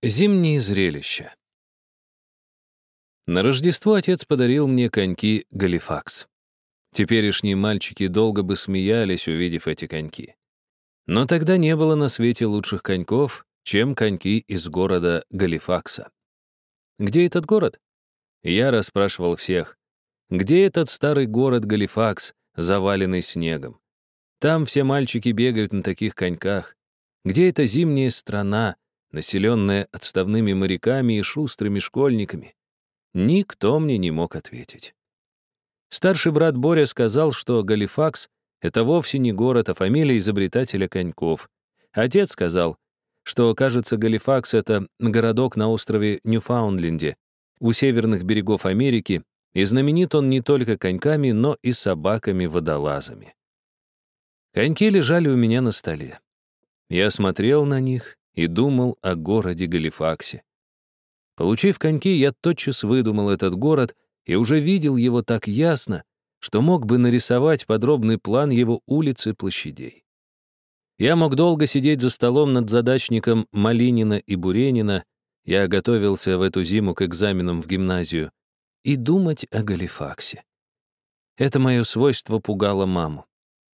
Зимние зрелища. На Рождество отец подарил мне коньки Галифакс. Теперешние мальчики долго бы смеялись, увидев эти коньки. Но тогда не было на свете лучших коньков, чем коньки из города Галифакса. Где этот город? Я расспрашивал всех. Где этот старый город Галифакс, заваленный снегом? Там все мальчики бегают на таких коньках. Где эта зимняя страна, населенная отставными моряками и шустрыми школьниками? Никто мне не мог ответить. Старший брат Боря сказал, что Галифакс — это вовсе не город, а фамилия изобретателя коньков. Отец сказал, что, кажется, Галифакс — это городок на острове Ньюфаундленде, у северных берегов Америки, и знаменит он не только коньками, но и собаками-водолазами. Коньки лежали у меня на столе. Я смотрел на них и думал о городе Галифаксе. Получив коньки, я тотчас выдумал этот город и уже видел его так ясно, что мог бы нарисовать подробный план его улиц и площадей. Я мог долго сидеть за столом над задачником Малинина и Буренина, я готовился в эту зиму к экзаменам в гимназию, и думать о Галифаксе. Это мое свойство пугало маму.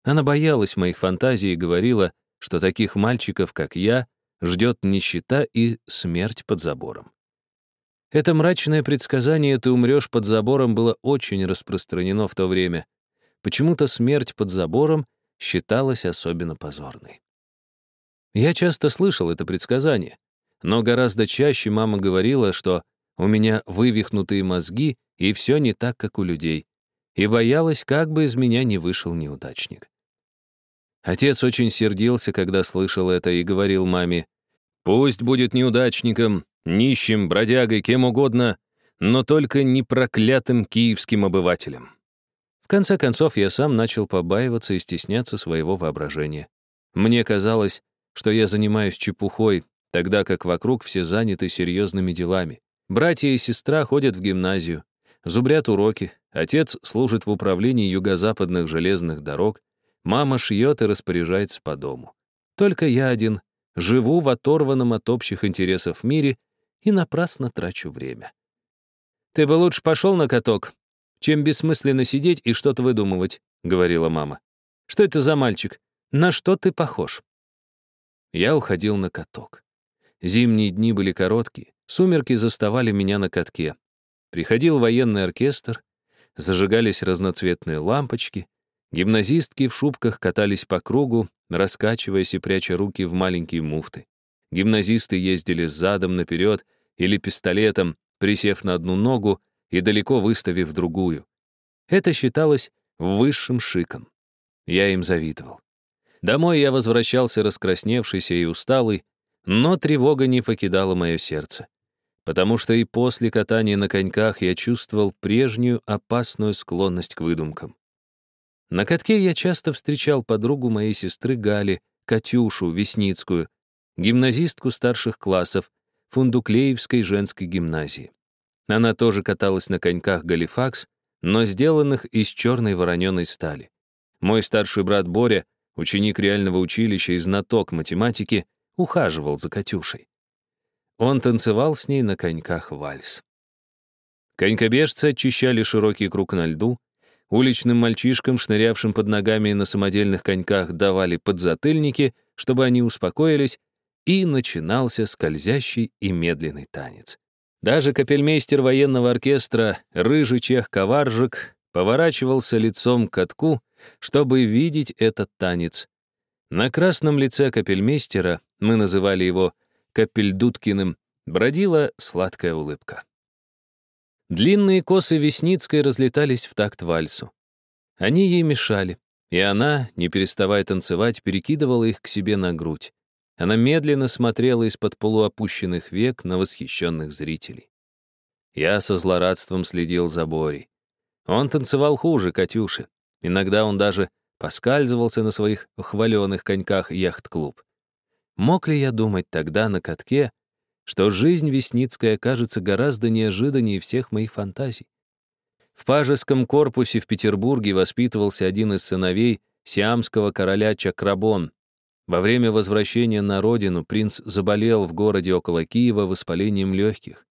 Она боялась моих фантазий и говорила, что таких мальчиков, как я, ждет нищета и смерть под забором. Это мрачное предсказание «ты умрешь под забором» было очень распространено в то время. Почему-то смерть под забором считалась особенно позорной. Я часто слышал это предсказание, но гораздо чаще мама говорила, что у меня вывихнутые мозги, и все не так, как у людей, и боялась, как бы из меня не вышел неудачник. Отец очень сердился, когда слышал это, и говорил маме, «Пусть будет неудачником, нищим, бродягой, кем угодно, но только не проклятым киевским обывателем». В конце концов, я сам начал побаиваться и стесняться своего воображения. Мне казалось, что я занимаюсь чепухой, тогда как вокруг все заняты серьезными делами. Братья и сестра ходят в гимназию, зубрят уроки, отец служит в управлении юго-западных железных дорог, Мама шьет и распоряжается по дому. Только я один живу в оторванном от общих интересов мире и напрасно трачу время. «Ты бы лучше пошел на каток, чем бессмысленно сидеть и что-то выдумывать», — говорила мама. «Что это за мальчик? На что ты похож?» Я уходил на каток. Зимние дни были короткие, сумерки заставали меня на катке. Приходил военный оркестр, зажигались разноцветные лампочки, Гимназистки в шубках катались по кругу, раскачиваясь и пряча руки в маленькие муфты. Гимназисты ездили задом наперед или пистолетом, присев на одну ногу и далеко выставив другую. Это считалось высшим шиком. Я им завидовал. Домой я возвращался раскрасневшийся и усталый, но тревога не покидала мое сердце. Потому что и после катания на коньках я чувствовал прежнюю опасную склонность к выдумкам. На катке я часто встречал подругу моей сестры Гали, Катюшу Весницкую, гимназистку старших классов Фундуклеевской женской гимназии. Она тоже каталась на коньках Галифакс, но сделанных из черной вороненой стали. Мой старший брат Боря, ученик реального училища и знаток математики, ухаживал за Катюшей. Он танцевал с ней на коньках вальс. Конькобежцы очищали широкий круг на льду, Уличным мальчишкам, шнырявшим под ногами на самодельных коньках, давали подзатыльники, чтобы они успокоились, и начинался скользящий и медленный танец. Даже капельмейстер военного оркестра, рыжий чех-коваржик, поворачивался лицом к катку, чтобы видеть этот танец. На красном лице капельмейстера, мы называли его Капельдуткиным, бродила сладкая улыбка. Длинные косы Весницкой разлетались в такт вальсу. Они ей мешали, и она, не переставая танцевать, перекидывала их к себе на грудь. Она медленно смотрела из-под полуопущенных век на восхищенных зрителей. Я со злорадством следил за Борей. Он танцевал хуже Катюши. Иногда он даже поскальзывался на своих хваленых коньках яхт-клуб. Мог ли я думать тогда на катке, что жизнь Весницкая кажется гораздо неожиданнее всех моих фантазий. В пажеском корпусе в Петербурге воспитывался один из сыновей сиамского короля Чакрабон. Во время возвращения на родину принц заболел в городе около Киева воспалением легких.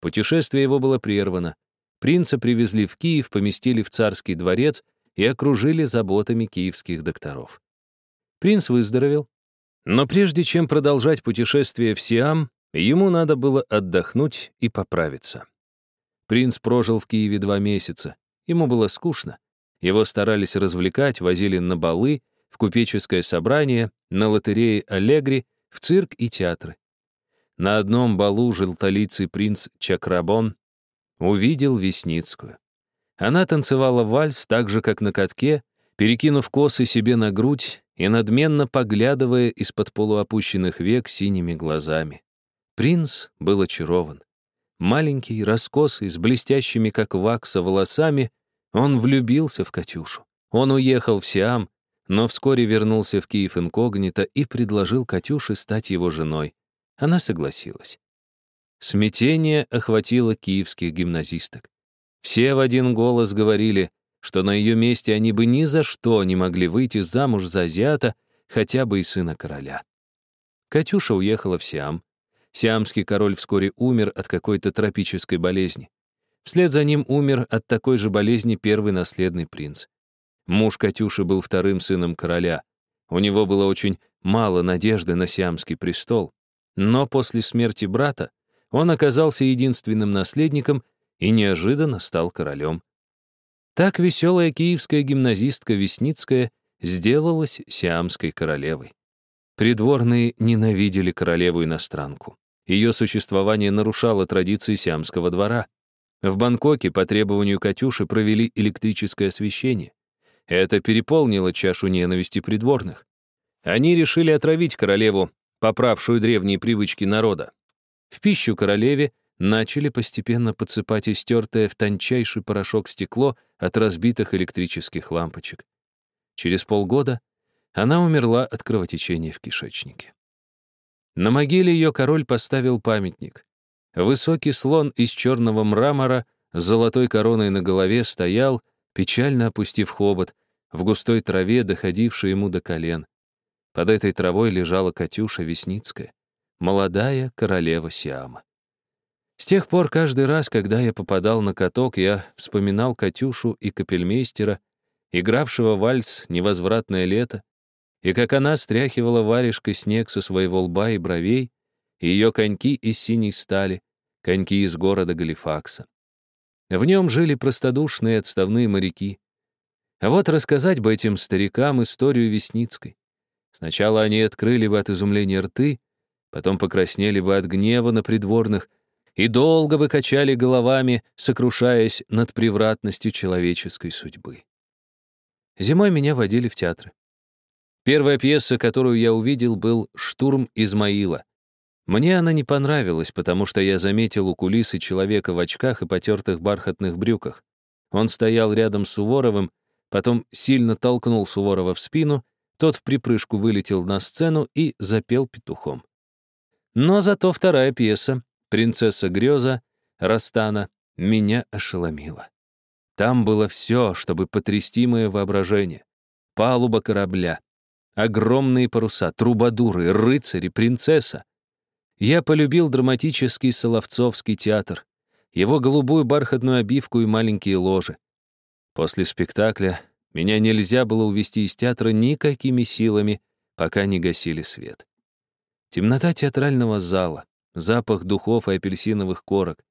Путешествие его было прервано. Принца привезли в Киев, поместили в царский дворец и окружили заботами киевских докторов. Принц выздоровел, но прежде чем продолжать путешествие в Сиам, ему надо было отдохнуть и поправиться. Принц прожил в Киеве два месяца. Ему было скучно. Его старались развлекать, возили на балы, в купеческое собрание, на лотереи Аллегри, в цирк и театры. На одном балу желтолицый принц Чакрабон увидел Весницкую. Она танцевала вальс так же, как на катке, перекинув косы себе на грудь и надменно поглядывая из-под полуопущенных век синими глазами. Принц был очарован. Маленький, раскосый, с блестящими, как вакса, волосами, он влюбился в Катюшу. Он уехал в Сиам, но вскоре вернулся в Киев инкогнито и предложил Катюше стать его женой. Она согласилась. Смятение охватило киевских гимназисток. Все в один голос говорили, что на ее месте они бы ни за что не могли выйти замуж за азиата, хотя бы и сына короля. Катюша уехала в Сиам. Сиамский король вскоре умер от какой-то тропической болезни. Вслед за ним умер от такой же болезни первый наследный принц. Муж Катюши был вторым сыном короля. У него было очень мало надежды на сиамский престол. Но после смерти брата он оказался единственным наследником и неожиданно стал королем. Так веселая киевская гимназистка Весницкая сделалась сиамской королевой. Придворные ненавидели королеву-иностранку. Ее существование нарушало традиции сиамского двора. В Бангкоке по требованию Катюши провели электрическое освещение. Это переполнило чашу ненависти придворных. Они решили отравить королеву, поправшую древние привычки народа. В пищу королеве начали постепенно подсыпать истертое в тончайший порошок стекло от разбитых электрических лампочек. Через полгода она умерла от кровотечения в кишечнике. На могиле ее король поставил памятник. Высокий слон из черного мрамора с золотой короной на голове стоял, печально опустив хобот, в густой траве, доходившей ему до колен. Под этой травой лежала Катюша Весницкая, молодая королева Сиама. С тех пор каждый раз, когда я попадал на каток, я вспоминал Катюшу и капельмейстера, игравшего вальс «Невозвратное лето», и как она стряхивала варежкой снег со своего лба и бровей, и ее коньки из синей стали, коньки из города Галифакса. В нем жили простодушные отставные моряки. А вот рассказать бы этим старикам историю Весницкой. Сначала они открыли бы от изумления рты, потом покраснели бы от гнева на придворных, и долго бы качали головами, сокрушаясь над превратностью человеческой судьбы. Зимой меня водили в театры. Первая пьеса, которую я увидел, был «Штурм Измаила». Мне она не понравилась, потому что я заметил у кулисы человека в очках и потертых бархатных брюках. Он стоял рядом с Суворовым, потом сильно толкнул Суворова в спину, тот в припрыжку вылетел на сцену и запел петухом. Но зато вторая пьеса, Принцесса Греза, Растана, меня ошеломила. Там было все, чтобы потрясти мое воображение. Палуба корабля, огромные паруса, трубадуры, рыцари, принцесса. Я полюбил драматический Соловцовский театр, его голубую бархатную обивку и маленькие ложи. После спектакля меня нельзя было увести из театра никакими силами, пока не гасили свет. Темнота театрального зала, запах духов и апельсиновых корок.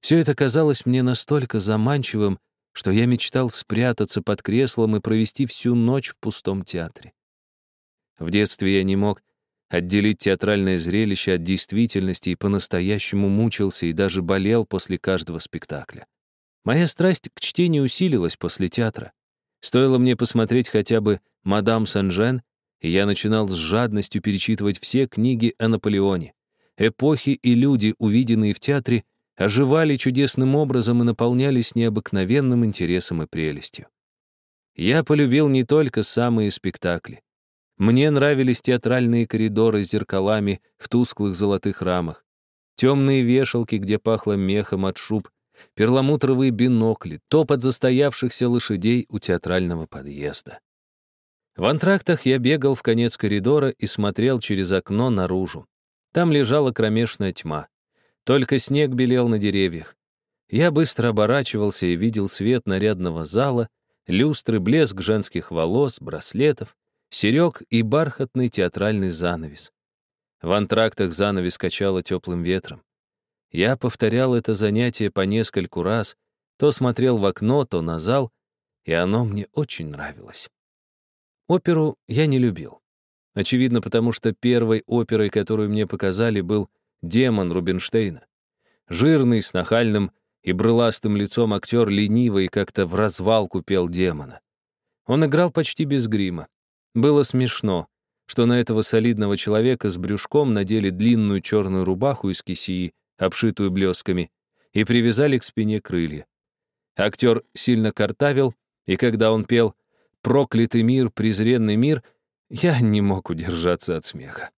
Все это казалось мне настолько заманчивым, что я мечтал спрятаться под креслом и провести всю ночь в пустом театре. В детстве я не мог отделить театральное зрелище от действительности и по-настоящему мучился и даже болел после каждого спектакля. Моя страсть к чтению усилилась после театра. Стоило мне посмотреть хотя бы «Мадам Сен-Жен», и я начинал с жадностью перечитывать все книги о Наполеоне. Эпохи и люди, увиденные в театре, оживали чудесным образом и наполнялись необыкновенным интересом и прелестью. Я полюбил не только самые спектакли. Мне нравились театральные коридоры с зеркалами в тусклых золотых рамах, темные вешалки, где пахло мехом от шуб, перламутровые бинокли, топот застоявшихся лошадей у театрального подъезда. В антрактах я бегал в конец коридора и смотрел через окно наружу. Там лежала кромешная тьма. Только снег белел на деревьях. Я быстро оборачивался и видел свет нарядного зала, люстры, блеск женских волос, браслетов, серег и бархатный театральный занавес. В антрактах занавес качало теплым ветром. Я повторял это занятие по нескольку раз, то смотрел в окно, то на зал, и оно мне очень нравилось. Оперу я не любил. Очевидно, потому что первой оперой, которую мне показали, был «Демон» Рубинштейна. Жирный, с нахальным и брыластым лицом актер лениво и как-то в развалку пел демона. Он играл почти без грима. Было смешно, что на этого солидного человека с брюшком надели длинную черную рубаху из кисии, обшитую блесками, и привязали к спине крылья. Актер сильно картавил, и когда он пел «Проклятый мир, презренный мир», я не мог удержаться от смеха.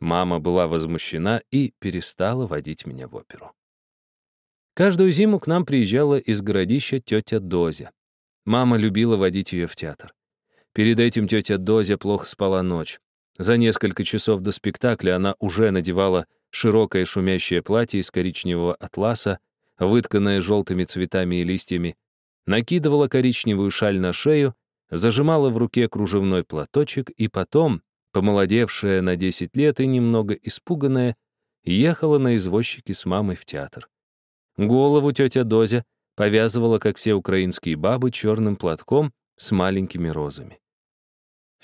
Мама была возмущена и перестала водить меня в оперу. Каждую зиму к нам приезжала из городища тетя Дозя. Мама любила водить ее в театр. Перед этим тетя Дозя плохо спала ночь. За несколько часов до спектакля она уже надевала широкое шумящее платье из коричневого атласа, вытканное желтыми цветами и листьями, накидывала коричневую шаль на шею, зажимала в руке кружевной платочек и потом, помолодевшая на 10 лет и немного испуганная, ехала на извозчике с мамой в театр. Голову тетя Дозя повязывала, как все украинские бабы, черным платком с маленькими розами.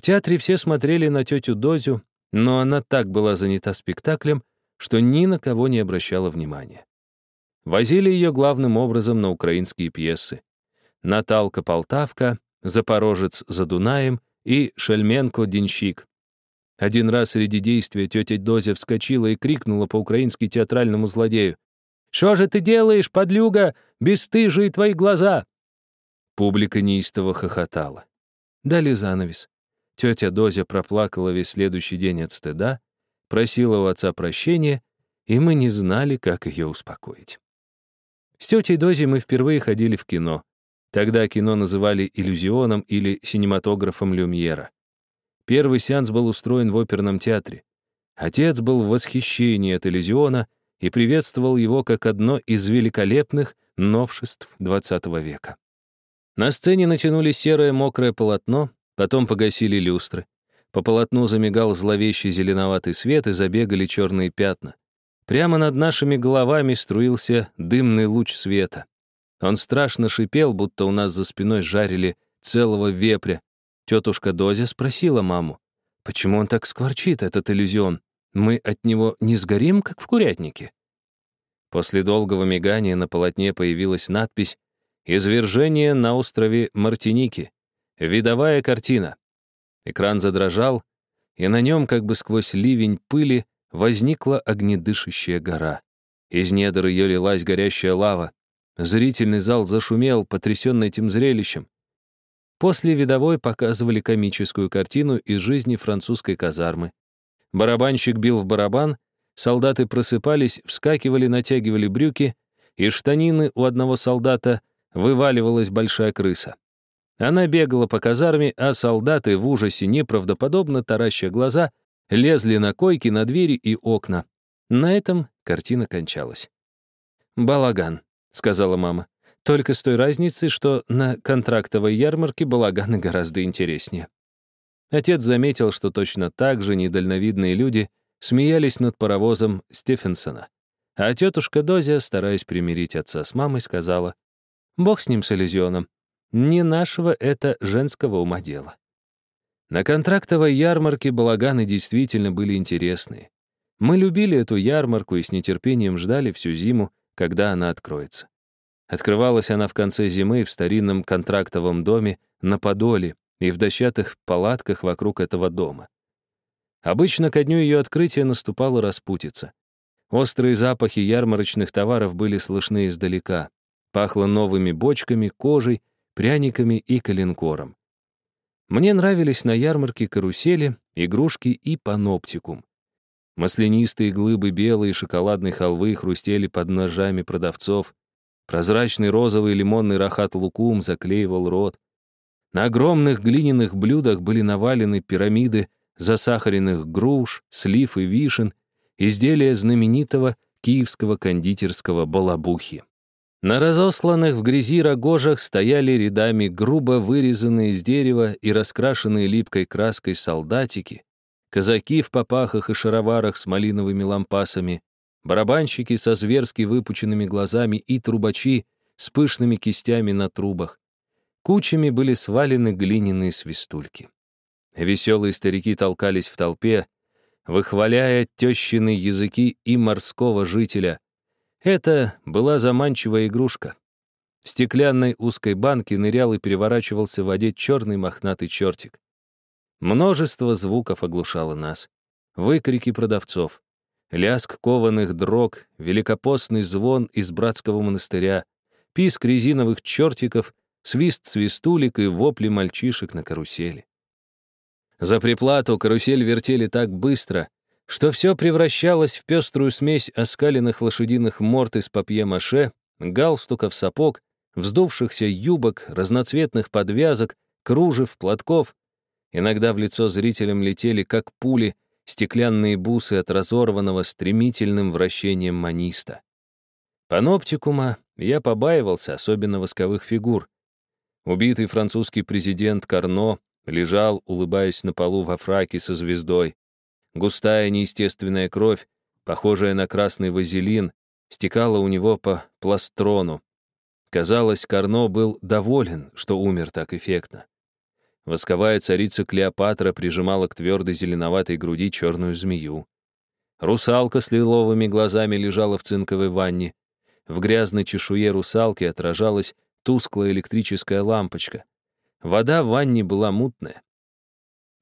В театре все смотрели на тетю Дозю, но она так была занята спектаклем, что ни на кого не обращала внимания. Возили ее главным образом на украинские пьесы. «Наталка-Полтавка», «Запорожец за Дунаем» и «Шельменко-Денщик». Один раз среди действия тетя Дозя вскочила и крикнула по-украински театральному злодею что же ты делаешь, подлюга? Бесстыжие твои глаза!» Публика неистово хохотала. Дали занавес. Тетя Дозя проплакала весь следующий день от стыда, просила у отца прощения, и мы не знали, как ее успокоить. С тетей Дозей мы впервые ходили в кино. Тогда кино называли иллюзионом или синематографом Люмьера. Первый сеанс был устроен в оперном театре. Отец был в восхищении от иллюзиона — и приветствовал его как одно из великолепных новшеств XX века. На сцене натянули серое мокрое полотно, потом погасили люстры. По полотну замигал зловещий зеленоватый свет и забегали черные пятна. Прямо над нашими головами струился дымный луч света. Он страшно шипел, будто у нас за спиной жарили целого вепря. Тетушка Дозя спросила маму, почему он так скворчит, этот иллюзион? Мы от него не сгорим, как в курятнике. После долгого мигания на полотне появилась надпись «Извержение на острове Мартиники. Видовая картина». Экран задрожал, и на нем, как бы сквозь ливень пыли, возникла огнедышащая гора. Из недр ее лилась горящая лава. Зрительный зал зашумел, потрясенный этим зрелищем. После видовой показывали комическую картину из жизни французской казармы. Барабанщик бил в барабан, солдаты просыпались, вскакивали, натягивали брюки, и штанины у одного солдата вываливалась большая крыса. Она бегала по казарме, а солдаты в ужасе, неправдоподобно тараща глаза, лезли на койки, на двери и окна. На этом картина кончалась. «Балаган», — сказала мама. «Только с той разницей, что на контрактовой ярмарке балаганы гораздо интереснее». Отец заметил, что точно так же недальновидные люди смеялись над паровозом Стефенсона. А тетушка Дозия, стараясь примирить отца с мамой, сказала, «Бог с ним, с Элизионом. Не нашего это женского ума дело». На контрактовой ярмарке балаганы действительно были интересные. Мы любили эту ярмарку и с нетерпением ждали всю зиму, когда она откроется. Открывалась она в конце зимы в старинном контрактовом доме на Подоле, и в дощатых палатках вокруг этого дома. Обычно ко дню ее открытия наступала распутица. Острые запахи ярмарочных товаров были слышны издалека. Пахло новыми бочками, кожей, пряниками и коленкором. Мне нравились на ярмарке карусели, игрушки и паноптикум. Маслянистые глыбы белой шоколадной халвы хрустели под ножами продавцов. Прозрачный розовый лимонный рахат-лукум заклеивал рот. На огромных глиняных блюдах были навалены пирамиды засахаренных груш, слив и вишен, изделия знаменитого киевского кондитерского балабухи. На разосланных в грязи рогожах стояли рядами грубо вырезанные из дерева и раскрашенные липкой краской солдатики, казаки в попахах и шароварах с малиновыми лампасами, барабанщики со зверски выпученными глазами и трубачи с пышными кистями на трубах. Кучами были свалены глиняные свистульки. Веселые старики толкались в толпе, выхваляя тещины языки и морского жителя. Это была заманчивая игрушка. В стеклянной узкой банке нырял и переворачивался в воде черный мохнатый чертик. Множество звуков оглушало нас. Выкрики продавцов, лязг кованых дрог, великопостный звон из братского монастыря, писк резиновых чертиков, свист свистулик и вопли мальчишек на карусели. За приплату карусель вертели так быстро, что все превращалось в пеструю смесь оскаленных лошадиных морд из папье-маше, галстуков, сапог, вздувшихся юбок, разноцветных подвязок, кружев, платков. Иногда в лицо зрителям летели, как пули, стеклянные бусы от разорванного стремительным вращением маниста. Паноптикума я побаивался, особенно восковых фигур. Убитый французский президент Карно Лежал, улыбаясь на полу во фраке со звездой. Густая неестественная кровь, похожая на красный вазелин, стекала у него по пластрону. Казалось, Карно был доволен, что умер так эффектно. Восковая царица Клеопатра прижимала к твердой зеленоватой груди черную змею. Русалка с лиловыми глазами лежала в цинковой ванне. В грязной чешуе русалки отражалась тусклая электрическая лампочка. Вода в ванне была мутная.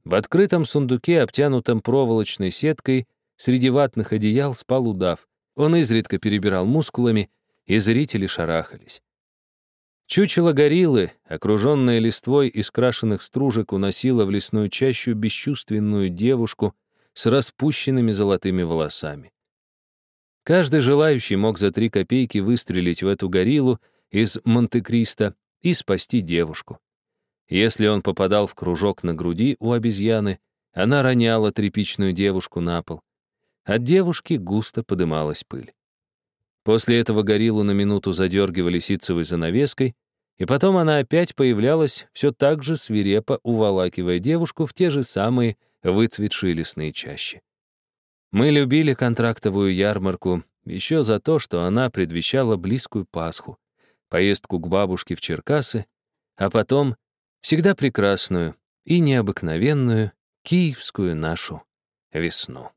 В открытом сундуке, обтянутом проволочной сеткой, среди ватных одеял спал удав. Он изредка перебирал мускулами, и зрители шарахались. Чучело гориллы, окруженное листвой из крашенных стружек, уносило в лесную чащу бесчувственную девушку с распущенными золотыми волосами. Каждый желающий мог за три копейки выстрелить в эту гориллу из Монте-Кристо и спасти девушку. Если он попадал в кружок на груди у обезьяны, она роняла тряпичную девушку на пол. От девушки густо подымалась пыль. После этого гориллу на минуту задергивали ситцевой занавеской, и потом она опять появлялась, все так же свирепо уволакивая девушку в те же самые выцветшие лесные чащи. Мы любили контрактовую ярмарку еще за то, что она предвещала близкую Пасху, поездку к бабушке в Черкасы, а потом всегда прекрасную и необыкновенную киевскую нашу весну.